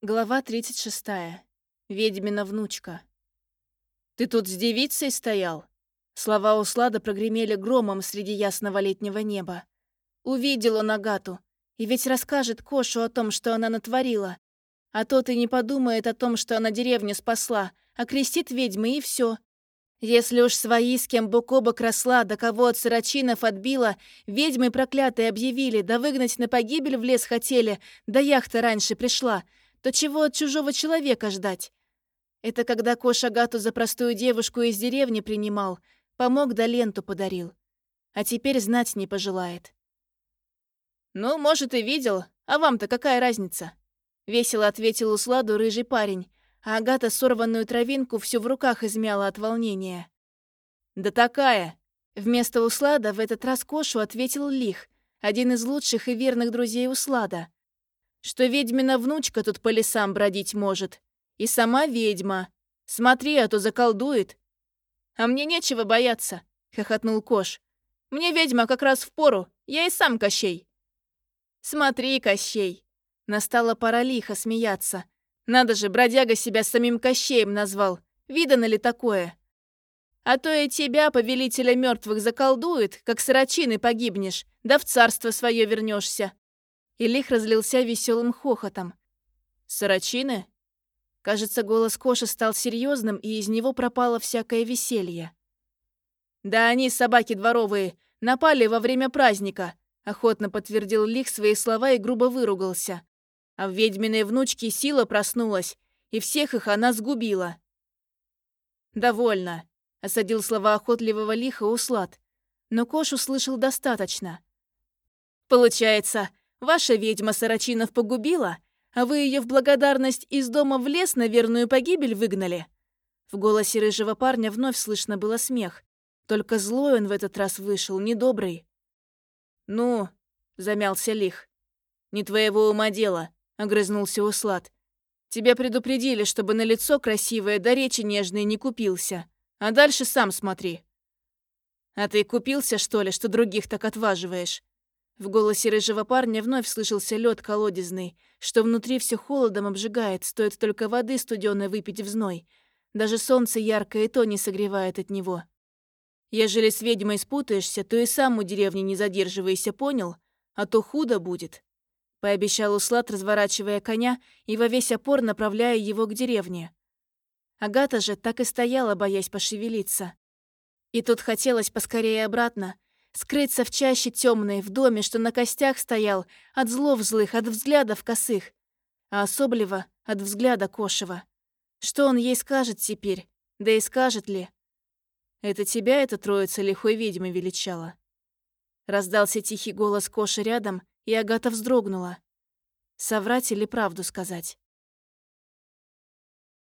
Глава 36. Ведьмина внучка. «Ты тут с девицей стоял?» Слова Услада прогремели громом среди ясного летнего неба. Увидел он Агату, и ведь расскажет Кошу о том, что она натворила. А тот и не подумает о том, что она деревню спасла, а крестит ведьмы и все. Если уж свои, с кем бок о бок росла, да кого от сырочинов отбила, ведьмы проклятые объявили, да выгнать на погибель в лес хотели, да яхта раньше пришла — то чего от чужого человека ждать? Это когда Кош Агату за простую девушку из деревни принимал, помог да ленту подарил. А теперь знать не пожелает. «Ну, может, и видел, а вам-то какая разница?» Весело ответил Усладу рыжий парень, а Агата сорванную травинку всю в руках измяла от волнения. «Да такая!» Вместо Услада в этот раз Кошу ответил Лих, один из лучших и верных друзей Услада что ведьмина внучка тут по лесам бродить может. И сама ведьма. Смотри, а то заколдует. А мне нечего бояться, хохотнул Кош. Мне ведьма как раз в пору, я и сам Кощей. Смотри, Кощей. Настала пора лихо смеяться. Надо же, бродяга себя самим Кощеем назвал. Видано ли такое? А то и тебя, повелителя мертвых, заколдует, как сорочины погибнешь, да в царство свое вернешься. И Лих разлился веселым хохотом. «Сарачины?» Кажется, голос Коши стал серьезным, и из него пропало всякое веселье. «Да они, собаки дворовые, напали во время праздника», охотно подтвердил Лих свои слова и грубо выругался. А в ведьминой внучке сила проснулась, и всех их она сгубила. «Довольно», — осадил слова охотливого Лиха Услад. Но Кош услышал достаточно. «Получается, Ваша ведьма Сарачинов погубила, а вы ее в благодарность из дома в лес на верную погибель выгнали?» В голосе рыжего парня вновь слышно было смех. Только злой он в этот раз вышел, недобрый. «Ну», — замялся Лих. «Не твоего ума дело», — огрызнулся Услад. «Тебя предупредили, чтобы на лицо красивое да речи нежные не купился. А дальше сам смотри». «А ты купился, что ли, что других так отваживаешь?» В голосе рыжего парня вновь слышался лед колодезный, что внутри все холодом обжигает, стоит только воды студеной выпить в зной. Даже солнце яркое и то не согревает от него. Ежели с ведьмой спутаешься, то и сам у деревни не задерживайся, понял? А то худо будет. Пообещал Услад, разворачивая коня и во весь опор направляя его к деревне. Агата же так и стояла, боясь пошевелиться. И тут хотелось поскорее обратно, Скрыться в чаще темной, в доме, что на костях стоял, от злов злых, от взглядов косых. А особливо от взгляда Кошева. Что он ей скажет теперь? Да и скажет ли? Это тебя эта троица лихой ведьмы величала. Раздался тихий голос Коши рядом, и Агата вздрогнула. Соврать или правду сказать?